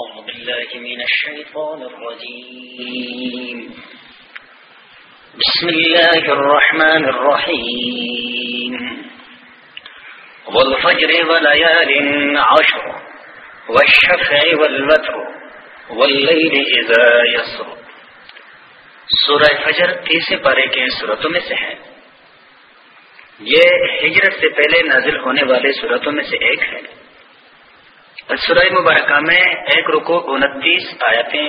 أعوذ بالله من الشيطان الرجيم. بسم الله الرحمن الرحيم. والفجر وليال عشر، والشفع والوتر، والليل إذا يسر. سورہ فجر تیسرے پارے کے صورتوں میں سے ہے. یہ ہجرت سے پہلے نازل ہونے والے صورتوں میں سے ایک ہے. سورہ مبارکہ میں ایک رکو انتیس آیتیں،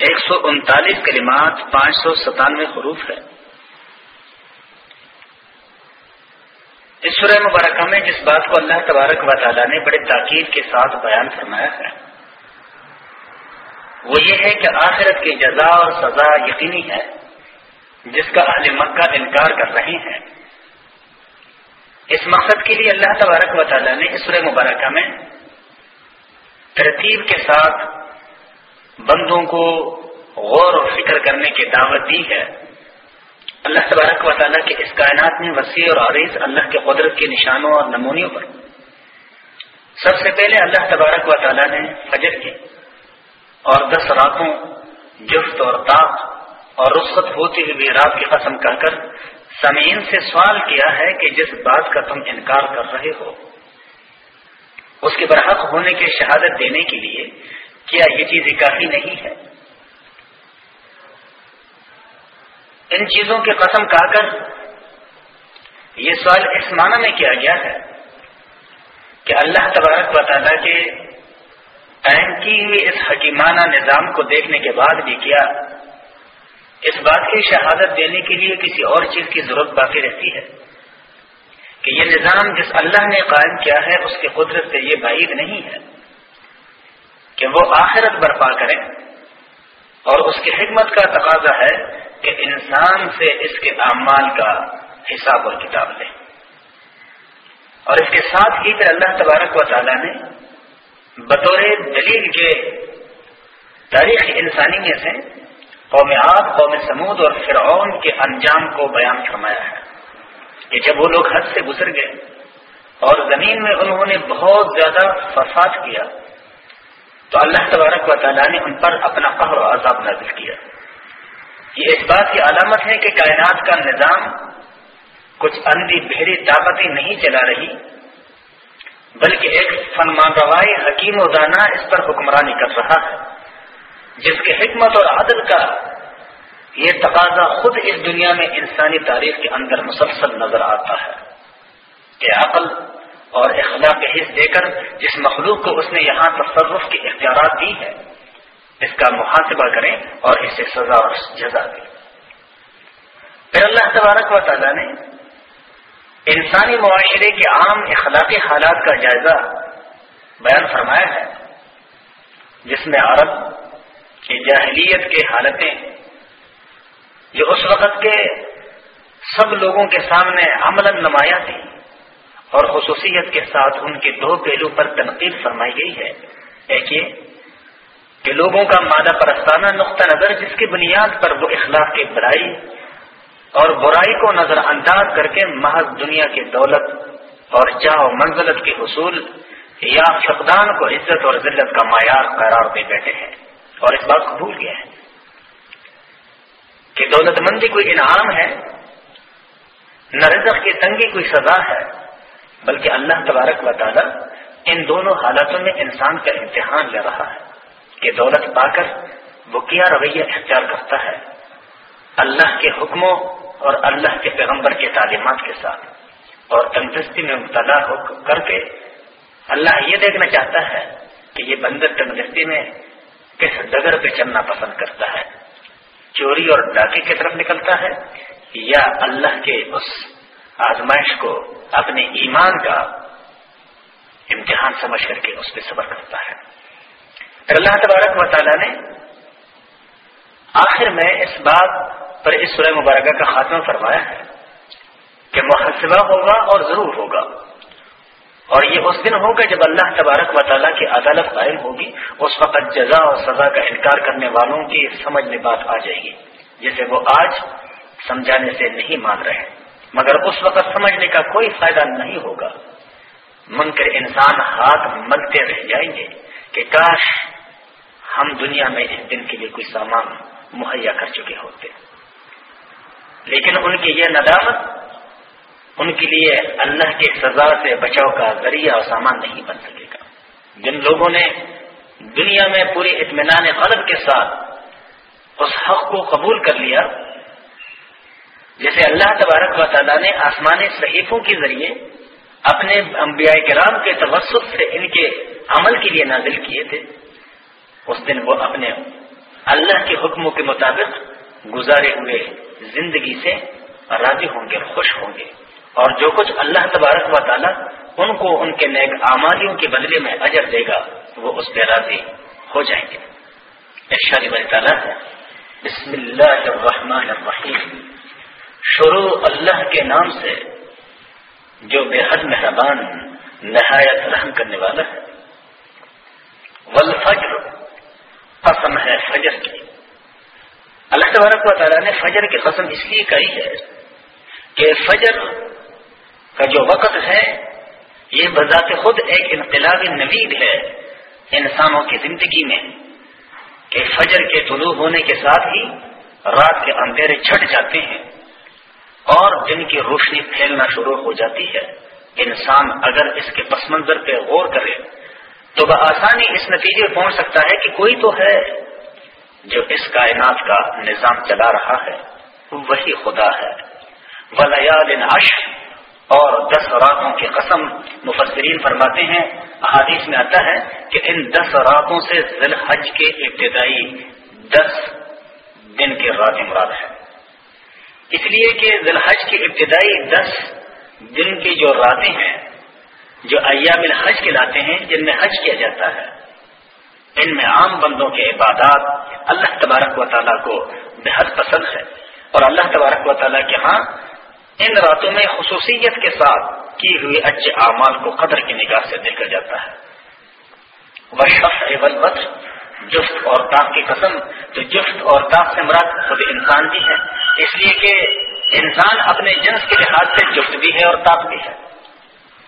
ایک سو انتالیس کلمات، پانچ سو ستانوے حروف ہے اس سورہ مبارکہ میں جس بات کو اللہ تبارک و تعالیٰ نے بڑے تاکید کے ساتھ بیان فرمایا ہے، وہ یہ ہے کہ آخرت کی جزا اور سزا یقینی ہے، جس کا اہل مکہ انکار کر رہے ہیں۔ اس مقصد کے لیے اللہ تبارک و تعالیٰ نے اس سورہ مبارکہ میں ترتیب کے ساتھ بندوں کو غور و فکر کرنے کی دعوت دی ہے۔ اللہ تبارک و تعالیٰ کے اس کائنات میں وسیع اور عریض اللہ کے قدرت کے نشانوں اور نمونیوں پر۔ سب سے پہلے اللہ تبارک و تعالیٰ نے فجر کی اور دس راتوں جفت اور طاق اور رخصت ہوتی ہوئی رات کی قسم کر کر سمعین سے سوال کیا ہے کہ جس بات کا تم انکار کر رہے ہو، اس کے برحق ہونے کے شہادت دینے کے لیے کیا یہ چیزیں کافی نہیں ہے؟ ان چیزوں کی قسم کہا کر یہ سوال اس معنی میں کیا گیا ہے کہ اللہ تبارک و تعالیٰ کے قائم کی ہوئی اس حکیمانہ نظام کو دیکھنے کے بعد بھی کیا اس بات کی شہادت دینے کے لیے کسی اور چیز کی ضرورت باقی رہتی ہے کہ یہ نظام جس اللہ نے قائم کیا ہے، اس کی قدرت سے یہ بعید نہیں ہے کہ وہ آخرت برپا کریں اور اس کی حکمت کا تقاضا ہے کہ انسان سے اس کے اعمال کا حساب اور کتاب لیں اور اس کے ساتھ ہی پھر اللہ تبارک و تعالیٰ نے بطور دلیل کے تاریخ انسانی میں سے قوم آب قوم سمود اور فرعون کے انجام کو بیان فرمایا ہے کہ جب وہ لوگ حد سے گزر گئے اور زمین میں انہوں نے بہت زیادہ فساد کیا، تو اللہ تبارک و تعالیٰ نے ان پر اپنا قہر و عذاب نازل کیا۔ یہ اس بات کی علامت ہے کہ کائنات کا نظام کچھ اندھی بہری طاقتیں نہیں چلا رہی، بلکہ ایک فنمان روائی حکیم و دانا اس پر حکمرانی کر رہا ہے۔ جس کی حکمت اور عدل کا یہ تقاضا خود اس دنیا میں انسانی تاریخ کے اندر مسلسل نظر آتا ہے کہ عقل اور اخلاق حص دے کر جس مخلوق کو اس نے یہاں تصرف کی اختیارات دی ہے اس کا محاسبہ کریں اور اسے سزا اور جزا دیں۔ پھر اللہ تبارک و تعالیٰ نے انسانی معاشرے کے عام اخلاقی حالات کا جائزہ بیان فرمایا ہے، جس میں عرب کی جاہلیت کے حالتیں جو اس وقت کے سب لوگوں کے سامنے عمل نمایاں تھی اور خصوصیت کے ساتھ ان کے دو پہلو پر تنقید فرمائی گئی ہے۔ ایک یہ کہ لوگوں کا مادہ پرستانہ نقطہ نظر جس کی بنیاد پر وہ اخلاق کی برائی اور برائی کو نظر انداز کر کے محض دنیا کی دولت اور جاؤ منزلت کے حصول یا فقدان کو عزت اور ذلت کا معیار قرار دے بیٹھے ہیں۔ اور اس بات کو بھول گیا ہے کہ دولت مندی کوئی انعام ہے، نہ رزق کی تنگی کوئی سزا ہے، بلکہ اللہ تبارک و تعالی ان دونوں حالتوں میں انسان کا امتحان لے رہا ہے کہ دولت پا کر وہ کیا رویہ اختیار کرتا ہے، اللہ کے حکموں اور اللہ کے پیغمبر کے تعلیمات کے ساتھ۔ اور تندرستی میں مبتلا ہو کر کے اللہ یہ دیکھنا چاہتا ہے کہ یہ بندر تندرستی میں کس ڈگر پہ چلنا پسند کرتا ہے؟ چوری اور ڈاکے کی طرف نکلتا ہے یا اللہ کے اس آزمائش کو اپنے ایمان کا امتحان سمجھ کر کے اس پہ صبر کرتا ہے؟ پھر اللہ تبارک و تعالیٰ نے آخر میں اس بات پر اس سورہ مبارکہ کا خاتمہ فرمایا ہے کہ محاسبہ ہوگا اور ضرور ہوگا۔ اور یہ اس دن ہوگا جب اللہ تبارک و تعالیٰ کی عدالت قائم ہوگی، اس وقت جزا اور سزا کا انکار کرنے والوں کی سمجھ میں بات آ جائے گی، جسے وہ آج سمجھانے سے نہیں مان رہے۔ مگر اس وقت سمجھنے کا کوئی فائدہ نہیں ہوگا۔ منکر انسان ہاتھ ملتے رہ جائیں گے کہ کاش ہم دنیا میں اس دن کے لیے کوئی سامان مہیا کر چکے ہوتے۔ لیکن ان کی یہ ندامت ان کے لیے اللہ کی سزا سے بچاؤ کا ذریعہ اور سامان نہیں بن سکے گا۔ جن لوگوں نے دنیا میں پوری اطمینان قلب کے ساتھ اس حق کو قبول کر لیا جیسے اللہ تبارک و تعالیٰ نے آسمان صحیفوں کے ذریعے اپنے انبیاء کرام کے توسط سے ان کے عمل کے لیے نازل کیے تھے، اس دن وہ اپنے اللہ کے حکموں کے مطابق گزارے ہوئے زندگی سے راضی ہوں گے، خوش ہوں گے۔ اور جو کچھ اللہ تبارک و تعالیٰ ان کو ان کے نیک آماریوں کے بدلے میں اجر دے گا، وہ اس پہ راضی ہو جائیں گے۔ تعالیٰ، بسم اللہ الرحمن الرحیم۔ شروع اللہ کے نام سے جو بے حد مہربان، نہایت رحم کرنے والا ہے۔ والفجر، قسم ہے فجر کی۔ اللہ تبارک و تعالیٰ نے فجر کی قسم اس لیے کہی ہے کہ فجر کا جو وقت ہے، یہ بذات خود ایک انقلابی نوید ہے انسانوں کی زندگی میں، کہ فجر کے طلوع ہونے کے ساتھ ہی رات کے اندھیرے چھٹ جاتے ہیں اور دن کی روشنی پھیلنا شروع ہو جاتی ہے۔ انسان اگر اس کے پس منظر پہ غور کرے، تو بآسانی اس نتیجے پہنچ سکتا ہے کہ کوئی تو ہے جو اس کائنات کا نظام چلا رہا ہے۔ وہی خدا ہے۔ ولیال عش اور دس راتوں کی قسم مفسرین فرماتے ہیں، احادیث میں آتا ہے کہ ان دس راتوں سے ذی الحج کے ابتدائی دس دن کے رات مراد ہے۔ اس لیے کہ ذلحج کی ابتدائی دس دن کی جو راتیں ہیں، جو ایام الحج کے لاتے ہیں، جن میں حج کیا جاتا ہے، ان میں عام بندوں کے عبادات اللہ تبارک و تعالیٰ کو بےحد پسند ہے۔ اور اللہ تبارک و تعالیٰ کے ہاں ان راتوں میں خصوصیت کے ساتھ کی ہوئی اچھے اعمال کو قدر کی نگاہ سے دیکھا جاتا ہے۔ وہ جفت اور تاپ کی قسم، تو جفت اور تاپ سے مراد خود انسان بھی ہے۔ اس لیے کہ انسان اپنے جنس کے لحاظ سے جفت بھی ہے اور تاپ بھی ہے۔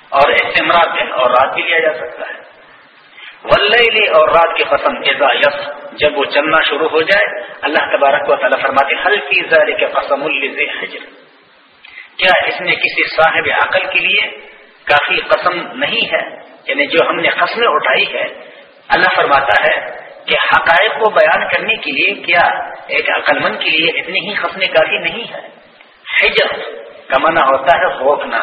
اور اس سے مراد دن اور رات بھی لیا جا سکتا ہے۔ ولی اور رات کی قسم ایزا یس جب وہ چلنا شروع ہو جائے، اللہ تبارک و تعالیٰ فرماتے ہلکی زار کے قسم حجر۔ کیا اس میں کسی صاحب عقل کے لیے کافی قسم نہیں ہے؟ یعنی جو ہم نے قسمیں اٹھائی ہے، اللہ فرماتا ہے کہ حقائق کو بیان کرنے کے لیے کیا ایک عقل مند کے لیے اتنی ہی خسنے کافی نہیں ہے؟ حجر کا منع ہوتا ہے روکنا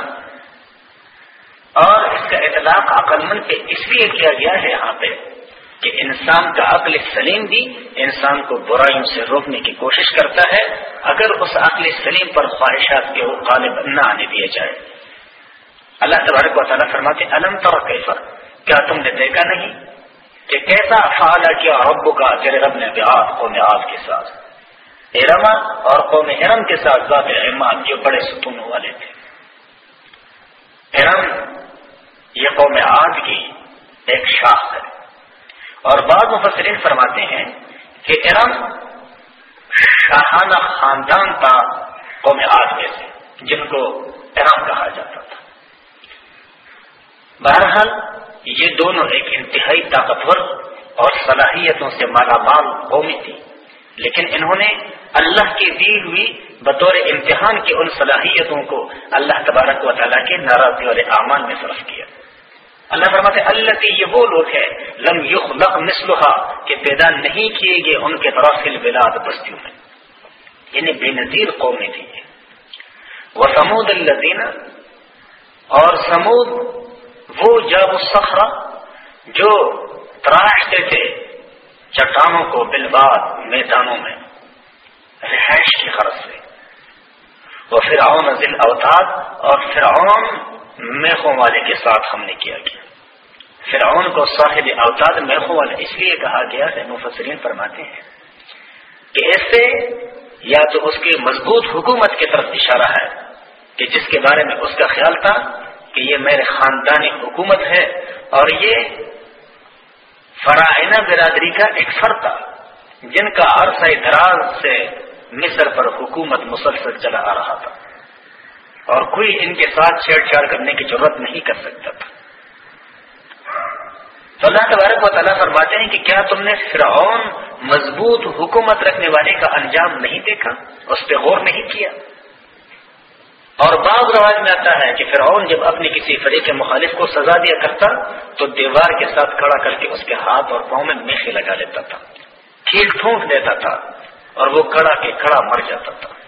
اور اس کا اطلاق عقل مند پہ اس لیے کیا گیا ہے یہاں پہ؟ کہ انسان کا عقل سلیم بھی انسان کو برائیوں سے روکنے کی کوشش کرتا ہے، اگر اس عقل سلیم پر خواہشات کے وہ غالب نہ آنے دیا جائے اللہ تبارک و تعالیٰ فرماتے علم طور کیفر کیا تم نے دیکھا نہیں کہ کیسا فعال کیا رب کا تیرے رب نے بیات قوم آج کے ساتھ ارما اور قوم ارم کے ساتھ ذات احمد جو بڑے ستون والے تھے۔ ارم یہ قوم آج کی ایک شاخ ہے۔ اور بعض مفسرین فرماتے ہیں کہ ارم شاہانہ خاندان تھا قوم آج میں سے جن کو ارم کہا جاتا تھا۔ بہرحال، یہ دونوں ایک انتہائی طاقتور اور صلاحیتوں سے مالا مال قومی تھی، لیکن انہوں نے اللہ کی دی ہوئی بطور امتحان کی ان صلاحیتوں کو اللہ تبارک و تعالیٰ کے ناراضی والے اعمال میں صرف کیا۔ اللہ فرماتے اللہ کی یہ وہ لوگ ہیں، لم یخلق مسلحا کہ پیدا نہیں کیے گئے ان کے طرف بلاد بستیوں میں. یعنی بے نظیر قومی تھی وہ سمود الزین اور سمود وہ جب سخرا جو تراشتے تھے چٹانوں کو بلباد میدانوں میں، رہائش کی خرچ سے۔ وہ فرعون ذل اوتاد اور فرعون میخوں والے کے ساتھ ہم نے کیا گیا فرعون کو صاحب اوتاد میخوں والے اس لیے کہا گیا ہے، مفسرین فرماتے ہیں کہ اس سے یا تو اس کی مضبوط حکومت کی طرف اشارہ ہے کہ جس کے بارے میں اس کا خیال تھا کہ یہ میرے خاندانی حکومت ہے اور یہ فرائنا برادری کا ایک فرد تھا، جن کا عرصہ دراز سے مصر پر حکومت مسلسل چلا آ رہا تھا۔ اور کوئی ان کے ساتھ چھیڑ چھاڑ کرنے کی ضرورت نہیں کر سکتا تھا۔ تو اللہ تبارک و تعالیٰ فرماتے ہیں کہ کیا تم نے فرعون مضبوط حکومت رکھنے والے کا انجام نہیں دیکھا؟ اس پہ غور نہیں کیا؟ اور بعض رواج میں آتا ہے کہ فرعون جب اپنی کسی فریق مخالف کو سزا دیا کرتا، تو دیوار کے ساتھ کھڑا کر کے اس کے ہاتھ اور پاؤں میں میخے لگا لیتا تھا، کھیل ٹھونک دیتا تھا اور وہ کڑا کے کڑا مر جاتا تھا۔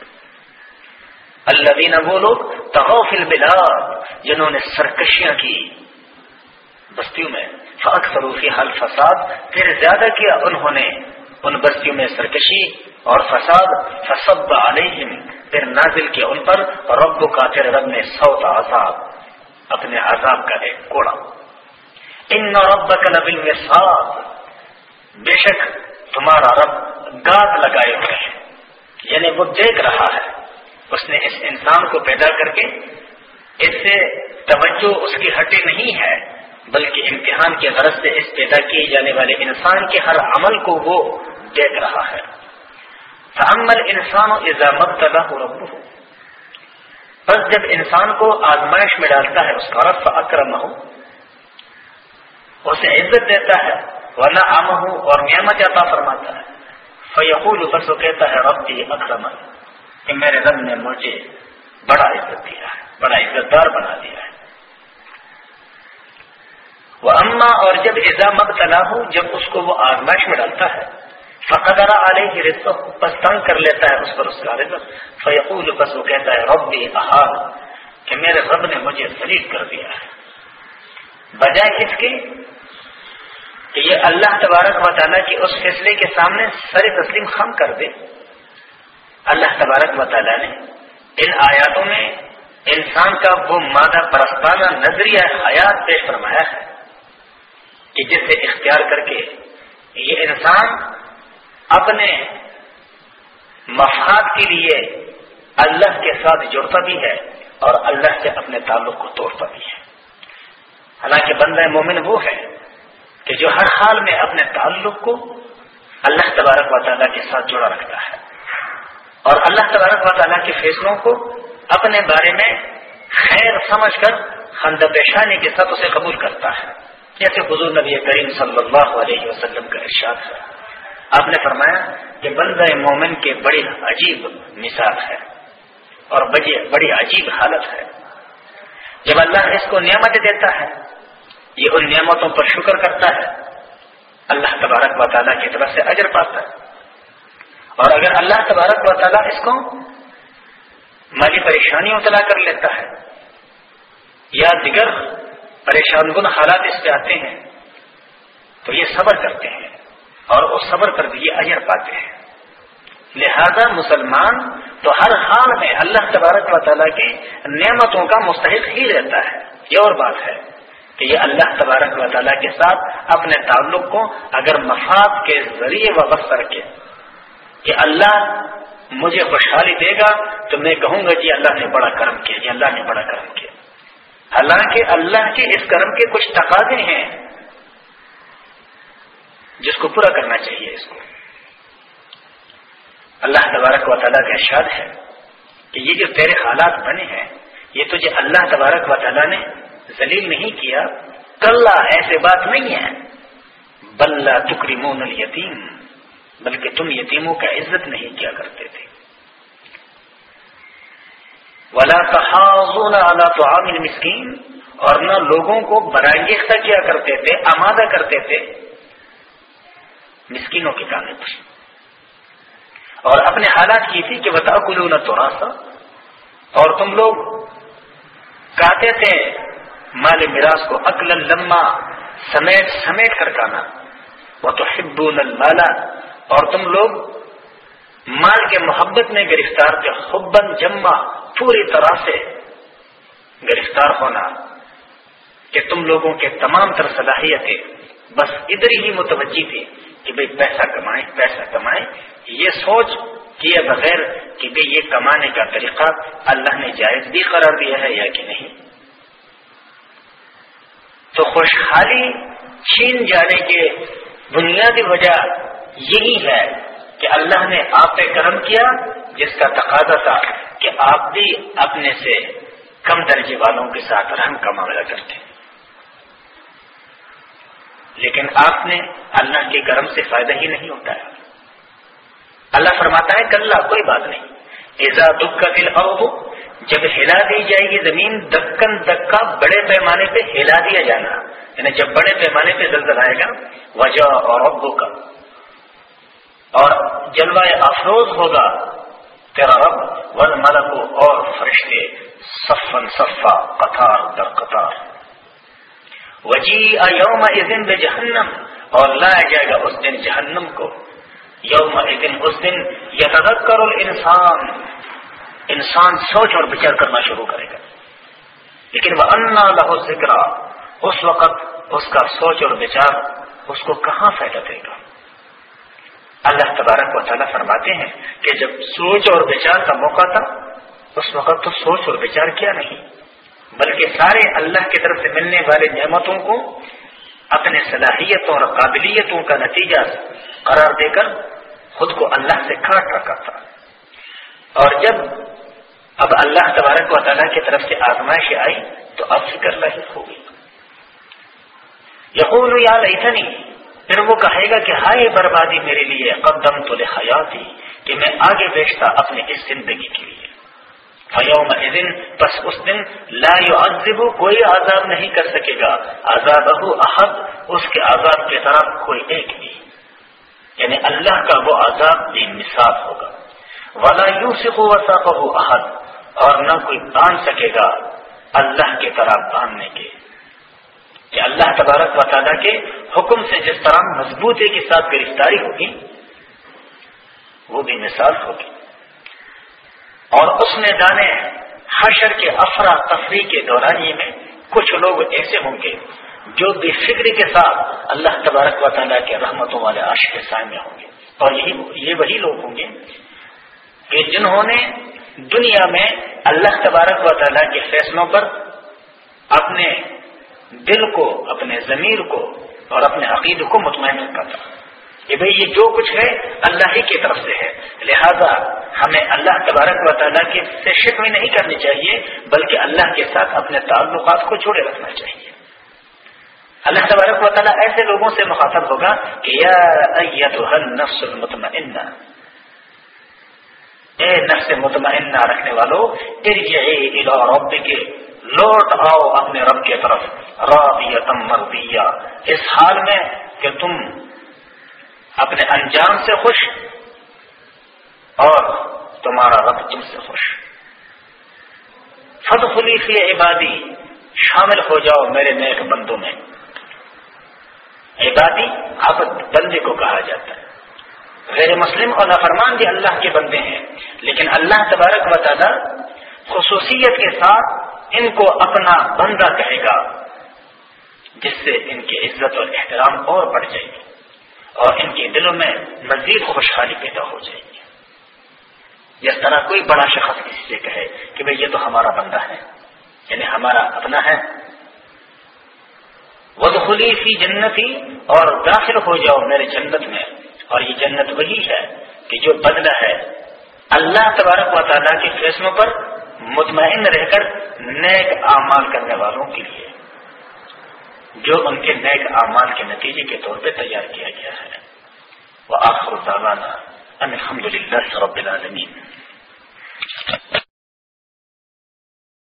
اللہ دینا وہ لوگ تغوفل بلاد جنہوں نے سرکشیاں کی بستیوں میں فاق فروفی حل فساد پھر زیادہ کیا انہوں نے ان بستیوں میں سرکشی اور فساد فسب علیہم، پھر نازل کیا ان پر رب کا پھر رب نے سوتا عذاب، اپنے عذاب کا ایک کوڑا۔ ان رب کا نبل میں بے شک تمہارا رب گات لگائے ہوئے ہیں یعنی وہ دیکھ رہا ہے۔ اس نے اس انسان کو پیدا کر کے اس سے توجہ اس کی ہٹے نہیں ہے، بلکہ امتحان کے غرض سے اس پیدا کیے جانے والے انسان کے ہر عمل کو وہ دیکھ رہا ہے۔ تعمل انسان و اضامت تلا رب ہو بس جب انسان کو آزمائش میں ڈالتا ہے اس کا رف اکرم ہو اسے عزت دیتا ہے ورنہ عام ہو اور نعمت عطا فرماتا ہے۔ فیقول بس وہ کہتا ہے، رب جی اکرم کہ میرے رب نے مجھے بڑا عزت دیا ہے، بڑا عزت دار بنا دیا ہے۔ وہ اما اور جب ایزا مبتلا ہو جب اس کو وہ آزمائش میں ڈالتا ہے فقدرا علیہ کی رزق بس تنگ کر لیتا ہے اس پر اس کا رزق۔ فیقول بس وہ کہتا ہے، رب احال کہ میرے رب نے مجھے شریف کر دیا ہے۔ بجائے اس کی کہ یہ اللہ تبارک و تعالیٰ کے اس فیصلے کے سامنے سر تسلیم خم کر دے۔ اللہ تبارک و تعالیٰ نے ان آیاتوں میں انسان کا وہ مادہ پرستانہ نظریہ حیات پیش فرمایا ہے کہ جسے اختیار کر کے یہ انسان اپنے مفاد کے لیے اللہ کے ساتھ جڑتا بھی ہے اور اللہ سے اپنے تعلق کو توڑتا بھی ہے۔ حالانکہ بندہ مومن وہ ہے کہ جو ہر حال میں اپنے تعلق کو اللہ تبارک و تعالیٰ کے ساتھ جڑا رکھتا ہے۔ اور اللہ تبارک و تعالیٰ کے فیصلوں کو اپنے بارے میں خیر سمجھ کر خند پیشانی کے ساتھ اسے قبول کرتا ہے۔ جیسے حضور نبی کریم صلی اللہ علیہ وسلم کا ارشاد ہے۔ آپ نے فرمایا کہ بندہ مومن کے بڑی عجیب مثال ہے اور بڑی عجیب حالت ہے۔ جب اللہ اس کو نعمت دیتا ہے، یہ ان نعمتوں پر شکر کرتا ہے۔ اللہ تبارک و تعالیٰ کی طرف سے اجر پاتا ہے۔ اور اگر اللہ تبارک و تعالیٰ اس کو مالی پریشانی ابتلا کر لیتا ہے یا دیگر پریشان کن حالات اس پہ آتے ہیں، تو یہ صبر کرتے ہیں اور وہ صبر کر بھی یہ اجر پاتے ہیں۔ لہذا مسلمان تو ہر حال میں اللہ تبارک و تعالیٰ کی نعمتوں کا مستحق ہی رہتا ہے۔ یہ اور بات ہے کہ یہ اللہ تبارک و تعالیٰ کے ساتھ اپنے تعلق کو اگر مفاد کے ذریعے وابستہ رکھے۔ کہ اللہ مجھے خوشحالی دے گا تو میں کہوں گا جی اللہ نے بڑا کرم کیا جی اللہ نے بڑا کرم کیا۔ حالانکہ اللہ کے اس کرم کے کچھ تقاضے ہیں۔ جس کو پورا کرنا چاہیے اس کو۔ اللہ تبارک و تعالیٰ کا ارشاد ہے کہ یہ جو تیرے حالات بنے ہیں، یہ تجھے اللہ تبارک و تعالیٰ نے ذلیل نہیں کیا۔ کل ایسے بات نہیں ہے۔ بلّہ تکریمون یتیم بلکہ تم یتیموں کا عزت نہیں کیا کرتے تھے۔ ولا اللہ تو عامل مسکین اور نہ لوگوں کو برانگیختہ کیا کرتے تھے، آمادہ کرتے تھے۔ مسکینوں کی جانب اور اپنے حالات کی تھی کہ بتا کلو نہ تو اور تم لوگ کہتے تھے مال میراث کو عقل لما سمیٹ سمیٹ کر کانا وہ تو حب اور تم لوگ مال کے محبت میں گرفتار تھے حبن جمع پوری طرح سے گرفتار ہونا۔ کہ تم لوگوں کے تمام تر صلاحیتیں بس ادھر ہی متوجہ تھی کہ بھئی پیسہ کمائیں پیسہ کمائیں۔ یہ سوچ کیے بغیر کہ بھئی یہ کمانے کا طریقہ اللہ نے جائز بھی قرار دیا ہے یا کہ نہیں۔ تو خوشحالی چھین جانے کے بنیادی وجہ یہی ہے کہ اللہ نے آپ پہ کرم کیا، جس کا تقاضا تھا کہ آپ بھی اپنے سے کم درجے والوں کے ساتھ رحم کا معاملہ کرتے۔ لیکن آپ نے اللہ کے کرم سے فائدہ ہی نہیں اٹھایا۔ اللہ فرماتا ہے کل کوئی بات نہیں۔ ایزا دکھ کا دل او جب ہلا دی جائے گی زمین، دکن دکا بڑے پیمانے پہ ہلا دیا جانا یعنی جب بڑے پیمانے پہ زلزل آئے گا وجہ اور ابو کا اور جلوہ افروز ہوگا، تیرا رب، ول ملک اور فرشتے صفن صفا، قطار در قطار۔ وجی یوم دن بے جہنم اور لایا جائے گا اس دن جہنم کو۔ یوم دن اس دن یہ کرو انسان انسان سوچ اور بچار کرنا شروع کرے گا۔ لیکن وہ انا لہو ذکر اس وقت اس کا سوچ اور بچار اس کو کہاں فائدہ دے گا؟ اللہ تبارک و تعالیٰ فرماتے ہیں کہ جب سوچ اور بچار کا موقع تھا، اس وقت تو سوچ اور بچار کیا نہیں، بلکہ سارے اللہ کی طرف سے ملنے والے نعمتوں کو، اپنے صلاحیتوں اور قابلیتوں کا نتیجہ قرار دے کر خود کو اللہ سے کاٹ رکھا تھا۔ اور جب اب اللہ تبارک و تعالیٰ کی طرف سے آزمائش آئی تو اب فکر لاحق ہو گئی۔ یقول یا لیتنی پھر وہ کہے گا کہ ہائے بربادی میرے لیے قدم تو حیاتی کہ میں آگے بیچتا اپنے اس زندگی کے لیے۔ فیوم دن بس اس دن لا يعذب کوئی عذاب نہیں کر سکے گا۔ آزاد احد، اس کے آزاد کے طرف کوئی ایک بھی یعنی اللہ کا وہ عذاب بھی مثال ہوگا۔ ولا یوں سے احد، اور نہ کوئی باندھ سکے گا اللہ کے طرح باندھنے کے۔ کہ اللہ تبارک و تعالیٰ کے حکم سے جس طرح مضبوطی کے ساتھ گرفتاری ہوگی، وہ بھی مثال ہوگی۔ اور اس میں جانے حشر کے افرا تفریح کے دورانیے میں کچھ لوگ ایسے ہوں گے جو بے فکری کے ساتھ اللہ تبارک و تعالیٰ کے رحمتوں والے عرش کے سائے ہوں گے۔ اور یہی یہ وہی لوگ ہوں گے کہ جنہوں نے دنیا میں اللہ تبارک و تعالیٰ کے فیصلوں پر اپنے دل کو، اپنے ضمیر کو اور اپنے عقید کو مطمئن رکھا تھا۔ کہ بھئی یہ جو کچھ ہے اللہ ہی کی طرف سے ہے۔ لہذا ہمیں اللہ تبارک و تعالیٰ کے سے شکوے نہیں کرنی چاہیے، بلکہ اللہ کے ساتھ اپنے تعلقات کو جوڑے رکھنا چاہیے۔ اللہ تبارک و تعالیٰ ایسے لوگوں سے مخاطب ہوگا کہ، یا نفس المطمئنہ۔ اے نفس مطمئنہ رکھنے والوں رب کے لوٹ آؤ اپنے رب کی طرف راضیتم مرضیہ۔ اس حال میں کہ تم اپنے انجام سے خوش اور تمہارا رب تم سے خوش۔ فد خلیفی عبادی، شامل ہو جاؤ میرے نیک بندوں میں۔ عبادی عبد بندے کو کہا جاتا ہے۔ غیر مسلم اور نافرمان بھی اللہ کے بندے ہیں، لیکن اللہ تبارک و تعالی خصوصیت کے ساتھ ان کو اپنا بندہ کہے گا، جس سے ان کی عزت اور احترام اور بڑھ جائے گی اور ان کے دلوں میں مزید خوشحالی پیدا ہو جائے گی۔ جس طرح کوئی بڑا شخص کسی سے کہے کہ بھئی یہ تو ہمارا بندہ ہے یعنی ہمارا اپنا ہے۔ ودخلی فی جنتی اور داخل ہو جاؤ میرے جنت میں۔ اور یہ جنت وہی ہے کہ جو بدلہ ہے اللہ تبارک و تعالیٰ کے فیصلوں پر مطمئن رہ کر نیک اعمال کرنے والوں کے لیے، جو ان کے نیک اعمال کے نتیجے کے طور پہ تیار کیا گیا ہے۔ وہ آخر الحمد للہ رب العالمین۔